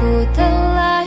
aku telah